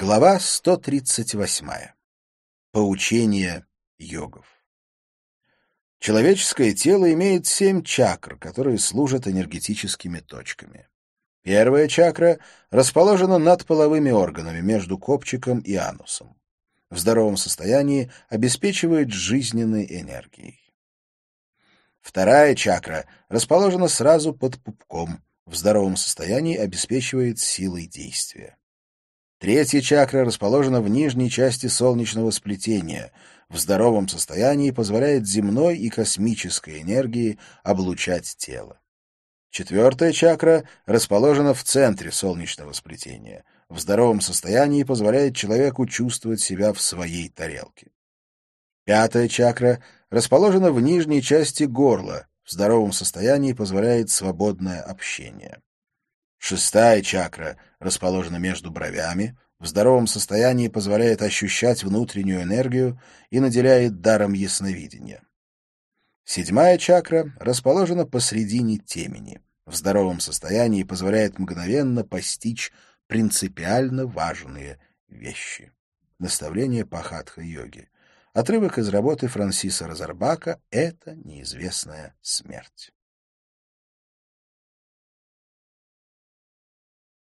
Глава 138. Поучение йогов. Человеческое тело имеет семь чакр, которые служат энергетическими точками. Первая чакра расположена над половыми органами, между копчиком и анусом. В здоровом состоянии обеспечивает жизненной энергией. Вторая чакра расположена сразу под пупком, в здоровом состоянии обеспечивает силой действия. Третья чакра расположена в нижней части солнечного сплетения. В здоровом состоянии позволяет земной и космической энергии облучать тело. Четвертая чакра расположена в центре солнечного сплетения. В здоровом состоянии позволяет человеку чувствовать себя в своей тарелке. Пятая чакра расположена в нижней части горла. В здоровом состоянии позволяет свободное общение. Шестая чакра расположена между бровями, в здоровом состоянии позволяет ощущать внутреннюю энергию и наделяет даром ясновидения. Седьмая чакра расположена посредине темени. В здоровом состоянии позволяет мгновенно постичь принципиально важные вещи. Наставление по хатха-йоге. Отрывок из работы Франсиса Розарбака «Это неизвестная смерть».